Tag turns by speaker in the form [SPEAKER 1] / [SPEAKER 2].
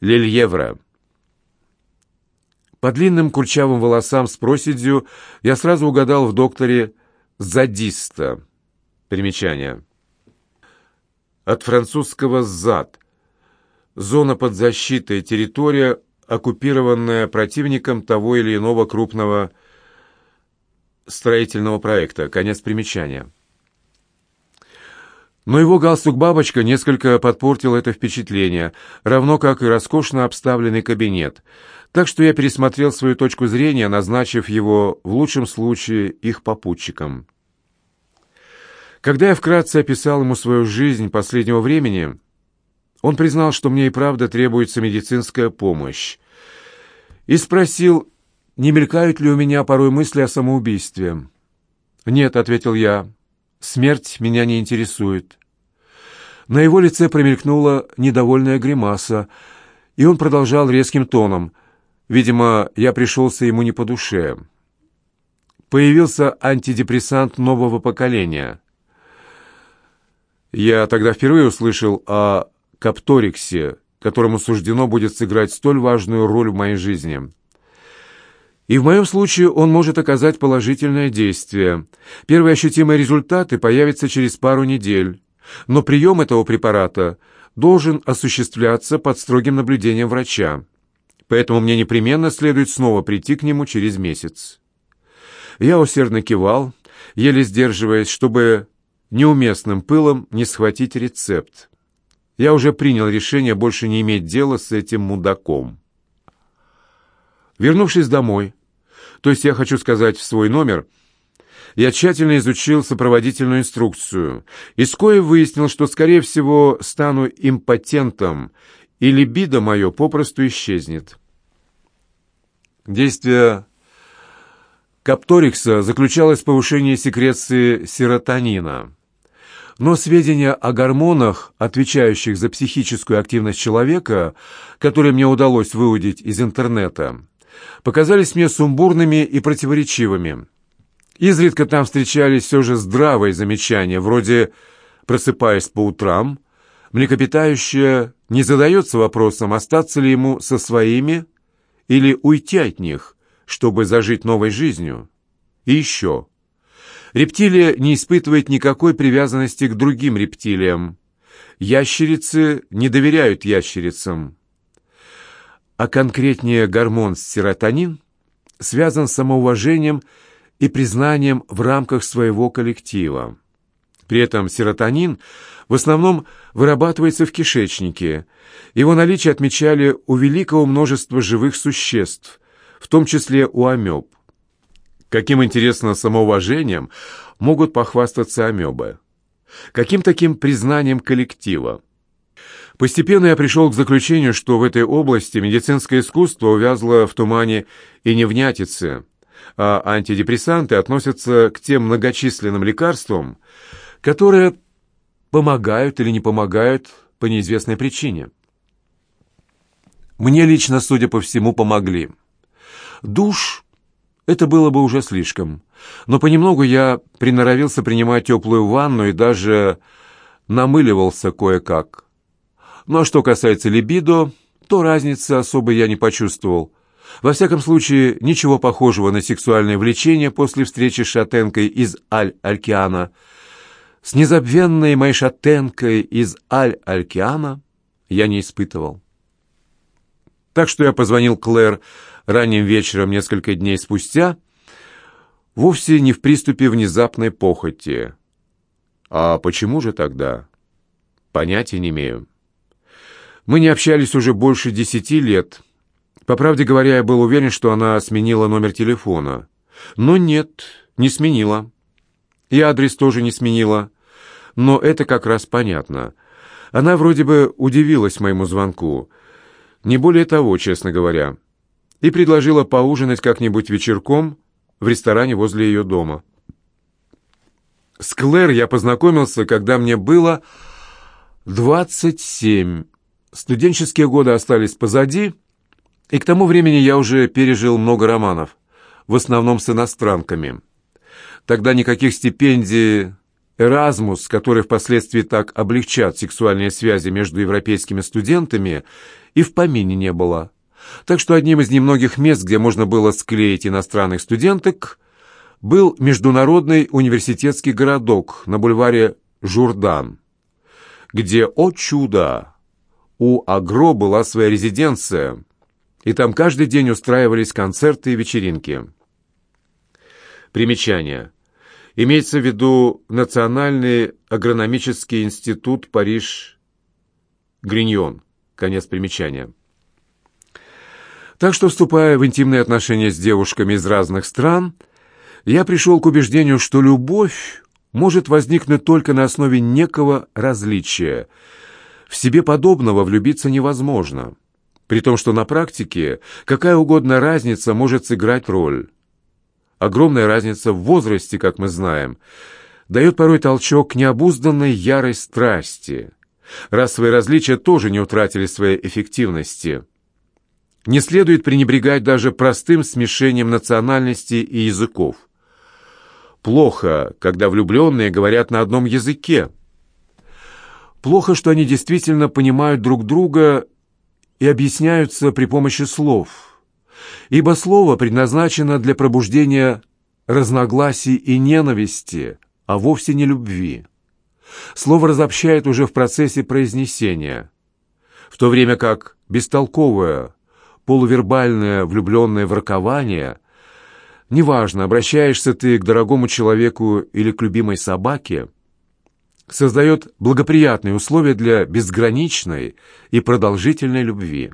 [SPEAKER 1] Лильевра. По длинным курчавым волосам с проседью я сразу угадал в докторе задиста. Примечание. От французского «зад». Зона под защитой, территория, оккупированная противником того или иного крупного строительного проекта. Конец примечания. Но его галстук-бабочка несколько подпортил это впечатление, равно как и роскошно обставленный кабинет. Так что я пересмотрел свою точку зрения, назначив его, в лучшем случае, их попутчиком. Когда я вкратце описал ему свою жизнь последнего времени, он признал, что мне и правда требуется медицинская помощь, и спросил, не мелькают ли у меня порой мысли о самоубийстве. «Нет», — ответил я, — «смерть меня не интересует». На его лице промелькнула недовольная гримаса, и он продолжал резким тоном. Видимо, я пришелся ему не по душе. Появился антидепрессант нового поколения. Я тогда впервые услышал о Капториксе, которому суждено будет сыграть столь важную роль в моей жизни. И в моем случае он может оказать положительное действие. Первые ощутимые результаты появятся через пару недель, но прием этого препарата должен осуществляться под строгим наблюдением врача. Поэтому мне непременно следует снова прийти к нему через месяц. Я усердно кивал, еле сдерживаясь, чтобы неуместным пылом не схватить рецепт. Я уже принял решение больше не иметь дела с этим мудаком. Вернувшись домой, то есть я хочу сказать в свой номер, я тщательно изучил сопроводительную инструкцию и вскоре выяснил, что, скорее всего, стану импотентом, и либидо мое попросту исчезнет. Действие Капторикса заключалось в повышении секреции серотонина. Но сведения о гормонах, отвечающих за психическую активность человека, которые мне удалось выудить из интернета, показались мне сумбурными и противоречивыми. Изредка там встречались все же здравые замечания, вроде «просыпаясь по утрам», млекопитающее не задается вопросом, остаться ли ему со своими или уйти от них, чтобы зажить новой жизнью. И еще. Рептилия не испытывает никакой привязанности к другим рептилиям. Ящерицы не доверяют ящерицам. А конкретнее гормон серотонин связан с самоуважением и признанием в рамках своего коллектива. При этом серотонин в основном вырабатывается в кишечнике. Его наличие отмечали у великого множества живых существ, в том числе у амеб. Каким, интересно, самоуважением могут похвастаться амебы? Каким таким признанием коллектива? Постепенно я пришел к заключению, что в этой области медицинское искусство увязло в тумане и невнятице, а антидепрессанты относятся к тем многочисленным лекарствам, которые помогают или не помогают по неизвестной причине. Мне лично, судя по всему, помогли. Душ это было бы уже слишком. Но понемногу я приноровился принимать теплую ванну и даже намыливался кое-как. Ну а что касается либидо, то разницы особой я не почувствовал. Во всяком случае, ничего похожего на сексуальное влечение после встречи с шатенкой из Аль-Алькиана. С незабвенной моей шатенкой из Аль-Алькиана я не испытывал. Так что я позвонил Клэр ранним вечером несколько дней спустя, вовсе не в приступе внезапной похоти. А почему же тогда? Понятия не имею. Мы не общались уже больше десяти лет. По правде говоря, я был уверен, что она сменила номер телефона. Но нет, не сменила. И адрес тоже не сменила. Но это как раз понятно. Она вроде бы удивилась моему звонку. Не более того, честно говоря и предложила поужинать как-нибудь вечерком в ресторане возле ее дома. С Клэр я познакомился, когда мне было 27. Студенческие годы остались позади, и к тому времени я уже пережил много романов, в основном с иностранками. Тогда никаких стипендий Эразмус, который впоследствии так облегчат сексуальные связи между европейскими студентами, и в помине не было. Так что одним из немногих мест, где можно было склеить иностранных студенток, был международный университетский городок на бульваре Журдан, где, о чудо, у Агро была своя резиденция, и там каждый день устраивались концерты и вечеринки. Примечание. Имеется в виду Национальный агрономический институт Париж-Гриньон. Конец примечания. Так что, вступая в интимные отношения с девушками из разных стран, я пришел к убеждению, что любовь может возникнуть только на основе некого различия. В себе подобного влюбиться невозможно. При том, что на практике какая угодно разница может сыграть роль. Огромная разница в возрасте, как мы знаем, дает порой толчок к необузданной ярой страсти. Расовые различия тоже не утратили своей эффективности. Не следует пренебрегать даже простым смешением национальностей и языков. Плохо, когда влюбленные говорят на одном языке. Плохо, что они действительно понимают друг друга и объясняются при помощи слов – ибо слово предназначено для пробуждения разногласий и ненависти, а вовсе не любви. Слово разобщает уже в процессе произнесения, в то время как бестолковое, полувербальное влюбленное вракование, неважно, обращаешься ты к дорогому человеку или к любимой собаке, создает благоприятные условия для безграничной и продолжительной любви.